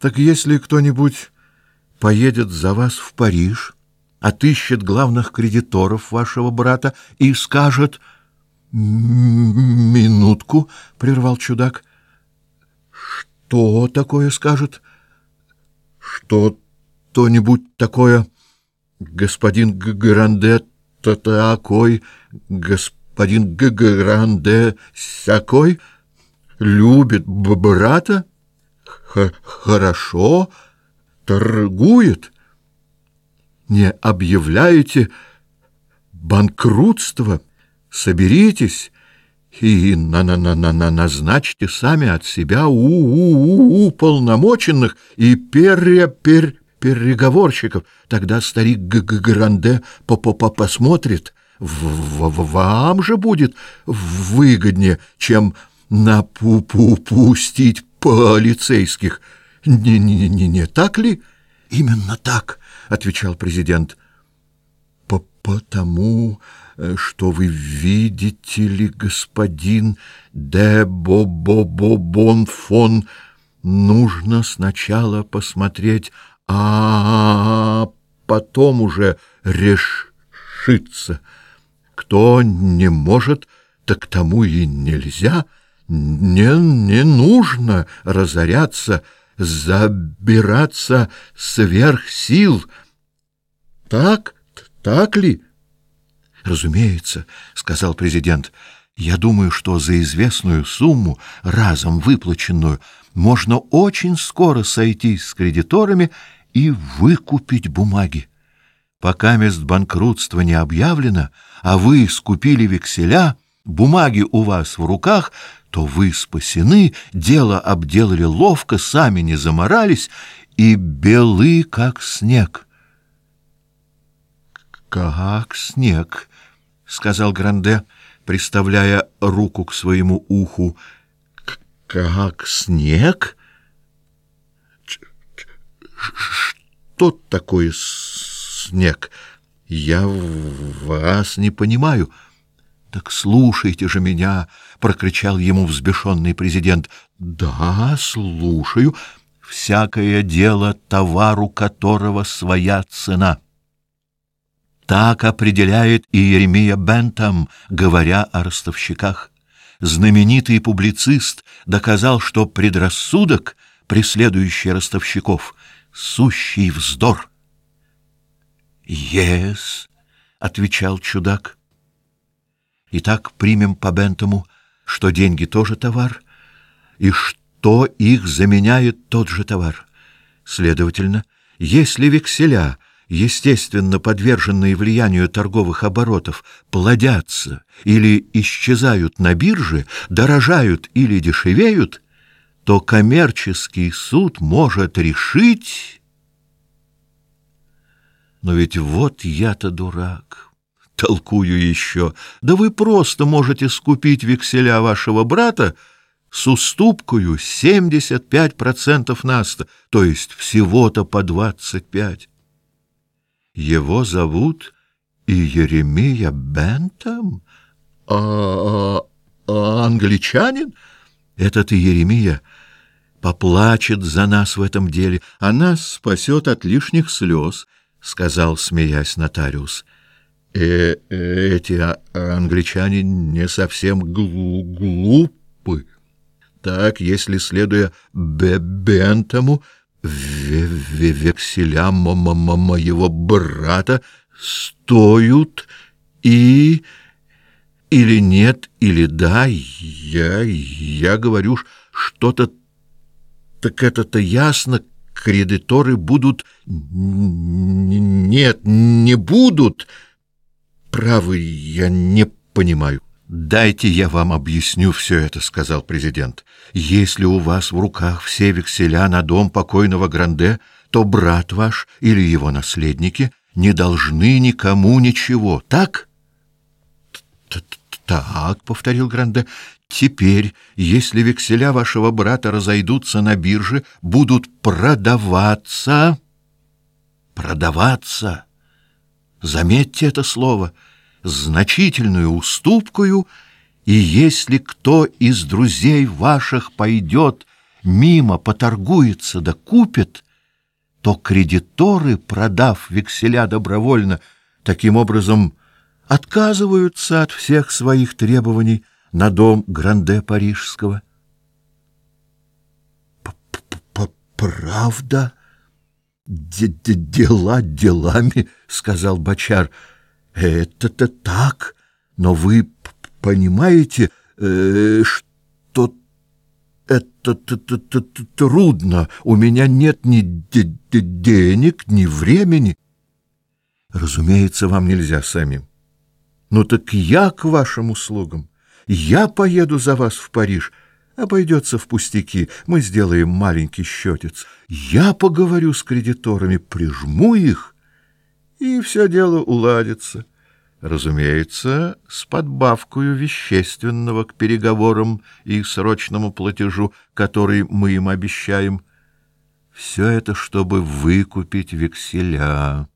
Так если кто-нибудь поедет за вас в Париж, отыщет главных кредиторов вашего брата и скажет... «Минутку», — прервал чудак. «Что такое скажет?» «Что-нибудь такое, господин Гранде такой, господин Гранде всякой, любит брата, Х хорошо торгует» не объявляете банкротство, соберитесь и на на на на на назначьте сами от себя у у у уполномоченных и пере пер переговорщиков. Тогда старик Г -г Гранде по -по -по посмотрит. Вам же будет выгоднее, чем напу-пу-пустить полицейских. Не-не-не, не так ли? Именно так отвечал президент. По потому, э, что вы видите ли, господин де бо бо бо бон фон, нужно сначала посмотреть, а потом уже решиться. Кто не может, так тому и нельзя. Не, не нужно разоряться, забираться сверх сил — так? Так ли? Разумеется, сказал президент. Я думаю, что за известную сумму, разом выплаченную, можно очень скоро сойтись с кредиторами и выкупить бумаги. Пока мест банкротства не объявлено, а вы скупили векселя, бумаги у вас в руках, то вы спасены, дело обделали ловко, сами не заморались и белы, как снег. «Как снег», — сказал Гранде, приставляя руку к своему уху. «Как снег? Что такое снег? Я вас не понимаю». «Так слушайте же меня!» — прокричал ему взбешенный президент. «Да, слушаю. Всякое дело, товару которого своя цена». Так определяет и Еремия Бентам, говоря о ростовщиках. Знаменитый публицист доказал, что предрассудок, преследующий ростовщиков, сущий вздор. «Ес», — отвечал чудак. Итак, примем по Бентаму, что деньги тоже товар, и что их заменяет тот же товар. Следовательно, если векселя — естественно подверженные влиянию торговых оборотов, плодятся или исчезают на бирже, дорожают или дешевеют, то коммерческий суд может решить... Но ведь вот я-то дурак. Толкую еще. Да вы просто можете скупить векселя вашего брата с уступкою 75% наста, то есть всего-то по 25%. Его зовут Иеремия Бентам? А, а, а англичанин? Этот Иеремия поплачет за нас в этом деле, а нас спасет от лишних слез, — сказал, смеясь нотариус. Э, эти а, англичане не совсем глу глупы. Так, если, следуя Бентаму, векселя моего брата стоят и... Или нет, или да, я, я говорю, что-то... Так это-то ясно, кредиторы будут... Нет, не будут. Правы, я не понимаю. «Дайте я вам объясню все это», — сказал президент. «Если у вас в руках все векселя на дом покойного Гранде, то брат ваш или его наследники не должны никому ничего, так?» «Так», — повторил Гранде, — «теперь, если векселя вашего брата разойдутся на бирже, будут продаваться...» «Продаваться!» Заметьте это слово — значительную уступкою, и если кто из друзей ваших пойдет мимо поторгуется да купит, то кредиторы, продав векселя добровольно, таким образом отказываются от всех своих требований на дом Гранде Парижского. «Правда? Дела делами, — сказал Бочар. Это-то так, но вы понимаете, э, что это т -т -т трудно. У меня нет ни денег, ни времени. Разумеется, вам нельзя самим. Ну так я к вашим услугам. Я поеду за вас в Париж. Обойдется в пустяки. Мы сделаем маленький счетец. Я поговорю с кредиторами, прижму их, и все дело уладится. Разумеется, с подбавкой вещественного к переговорам и срочному платежу, который мы им обещаем. Все это, чтобы выкупить векселя.